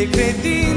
secreti